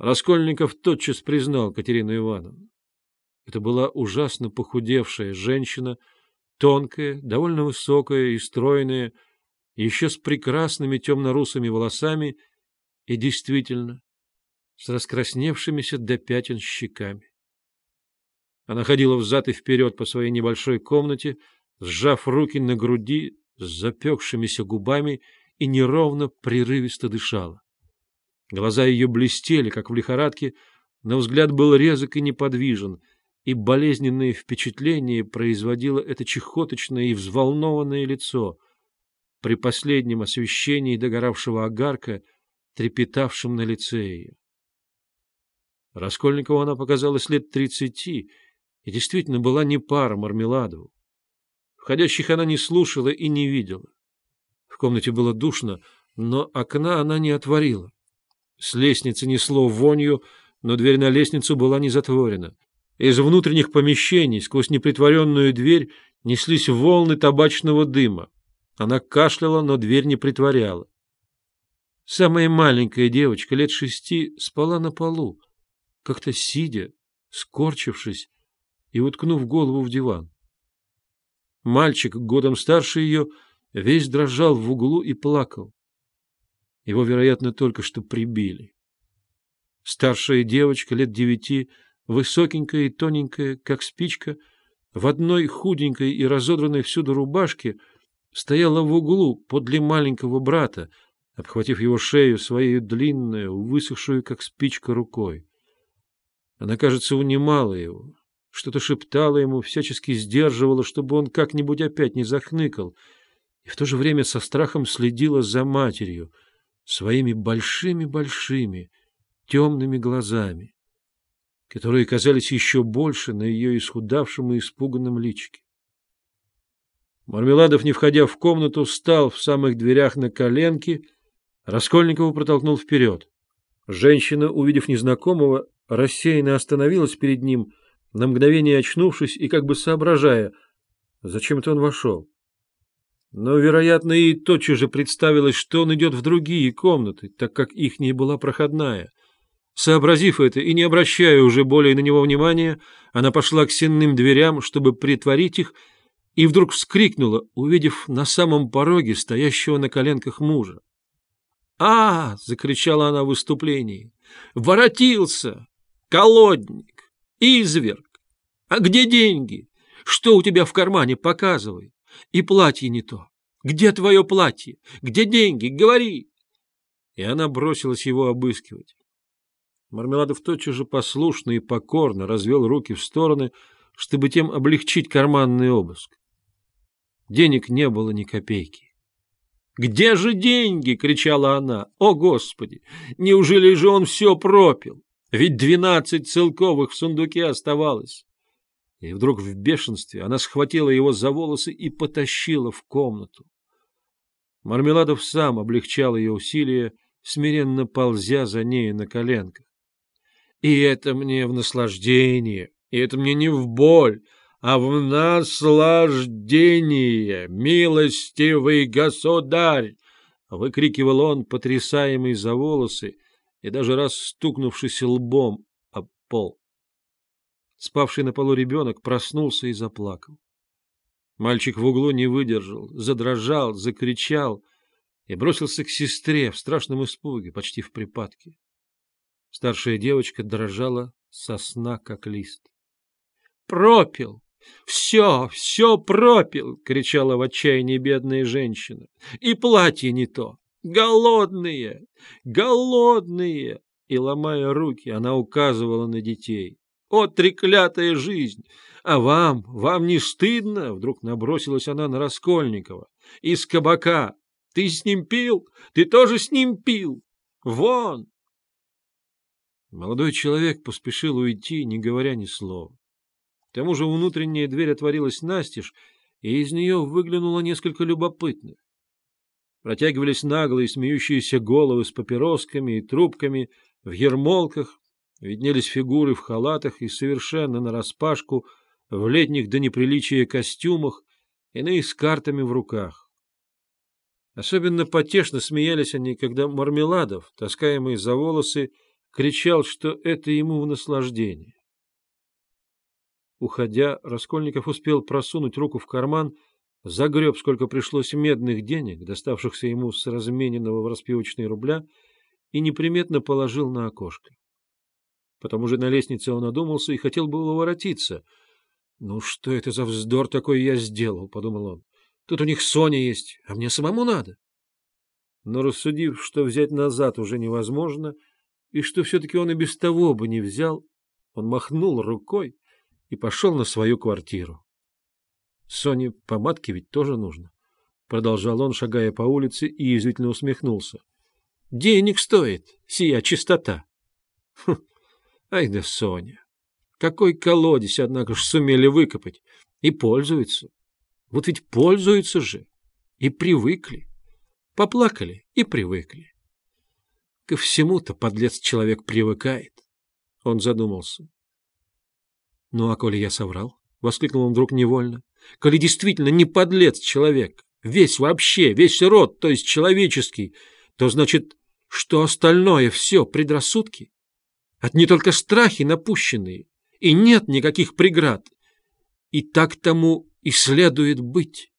Раскольников тотчас признал Катерину Ивановну. Это была ужасно похудевшая женщина, тонкая, довольно высокая и стройная, еще с прекрасными темно-русыми волосами и действительно с раскрасневшимися до пятен щеками. Она ходила взад и вперед по своей небольшой комнате, сжав руки на груди, с запекшимися губами и неровно, прерывисто дышала. Глаза ее блестели, как в лихорадке, но взгляд был резок и неподвижен, и болезненное впечатление производило это чехоточное и взволнованное лицо при последнем освещении догоравшего огарка, трепетавшем на лице ее. Раскольникову она показалась лет тридцати, и действительно была не пара Мармеладову. Входящих она не слушала и не видела. В комнате было душно, но окна она не отворила. С лестницы несло вонью, но дверь на лестницу была не затворена. Из внутренних помещений сквозь непритворенную дверь неслись волны табачного дыма. Она кашляла, но дверь не притворяла. Самая маленькая девочка, лет шести, спала на полу, как-то сидя, скорчившись и уткнув голову в диван. Мальчик, годом старше ее, весь дрожал в углу и плакал. Его, вероятно, только что прибили. Старшая девочка, лет девяти, высокенькая и тоненькая, как спичка, в одной худенькой и разодранной всюду рубашке, стояла в углу подле маленького брата, обхватив его шею своей длинной, высохшую, как спичка, рукой. Она, кажется, унимала его, что-то шептала ему, всячески сдерживала, чтобы он как-нибудь опять не захныкал, и в то же время со страхом следила за матерью своими большими-большими темными глазами, которые казались еще больше на ее исхудавшем и испуганном личике. Мармеладов, не входя в комнату, встал в самых дверях на коленки, Раскольникову протолкнул вперед. Женщина, увидев незнакомого, рассеянно остановилась перед ним, на мгновение очнувшись и как бы соображая, зачем это он вошел. Но, вероятно, и тотчас же представилось, что он идет в другие комнаты, так как ихняя была проходная. Сообразив это и не обращая уже более на него внимания, она пошла к сенным дверям, чтобы притворить их, и вдруг вскрикнула, увидев на самом пороге стоящего на коленках мужа. «А!» — закричала она в выступлении. «Воротился! Колодник! Изверг! А где деньги? Что у тебя в кармане? Показывай! И платье не то! Где твое платье? Где деньги? Говори!» И она бросилась его обыскивать. Мармеладов тотчас же послушно и покорно развел руки в стороны, чтобы тем облегчить карманный обыск. Денег не было ни копейки. «Где же деньги?» — кричала она. «О, Господи! Неужели же он все пропил? Ведь двенадцать целковых в сундуке оставалось!» И вдруг в бешенстве она схватила его за волосы и потащила в комнату. Мармеладов сам облегчал ее усилия, смиренно ползя за ней на коленках. «И это мне в наслаждение, и это мне не в боль, а в наслаждение, милостивый государь!» — выкрикивал он, потрясаемый за волосы и даже раз стукнувшись лбом об пол. Спавший на полу ребенок проснулся и заплакал. Мальчик в углу не выдержал, задрожал, закричал и бросился к сестре в страшном испуге, почти в припадке. Старшая девочка дрожала со сна, как лист. «Пропил! «Все, все пропил!» — кричала в отчаянии бедная женщина. «И платье не то! Голодные! Голодные!» И, ломая руки, она указывала на детей. «О, треклятая жизнь! А вам, вам не стыдно?» Вдруг набросилась она на Раскольникова. «Из кабака! Ты с ним пил? Ты тоже с ним пил? Вон!» Молодой человек поспешил уйти, не говоря ни слова. К тому же внутренняя дверь отворилась настежь, и из нее выглянуло несколько любопытных. Протягивались наглые смеющиеся головы с папиросками и трубками в ермолках, виднелись фигуры в халатах и совершенно нараспашку в летних до неприличия костюмах, иные с картами в руках. Особенно потешно смеялись они, когда Мармеладов, таскаемый за волосы, кричал, что это ему в наслаждение. Уходя, Раскольников успел просунуть руку в карман, загреб, сколько пришлось медных денег, доставшихся ему с размененного в распивочные рубля, и неприметно положил на окошко. Потом уже на лестнице он одумался и хотел было воротиться. «Ну что это за вздор такой я сделал?» — подумал он. «Тут у них Соня есть, а мне самому надо». Но рассудив, что взять назад уже невозможно, и что все-таки он и без того бы не взял, он махнул рукой и пошел на свою квартиру. Соне помадки ведь тоже нужно. Продолжал он, шагая по улице, и язвительно усмехнулся. Денег стоит сия чистота. Хм, ай да Соня! Какой колодец, однако ж, сумели выкопать. И пользуются. Вот ведь пользуются же. И привыкли. Поплакали и привыкли. Ко всему-то подлец человек привыкает. Он задумался. Ну, а коли я соврал? — воскликнул он вдруг невольно. — Коли действительно не подлец человек, весь вообще, весь род, то есть человеческий, то значит, что остальное все предрассудки? От не только страхи напущенные, и нет никаких преград. И так тому и следует быть.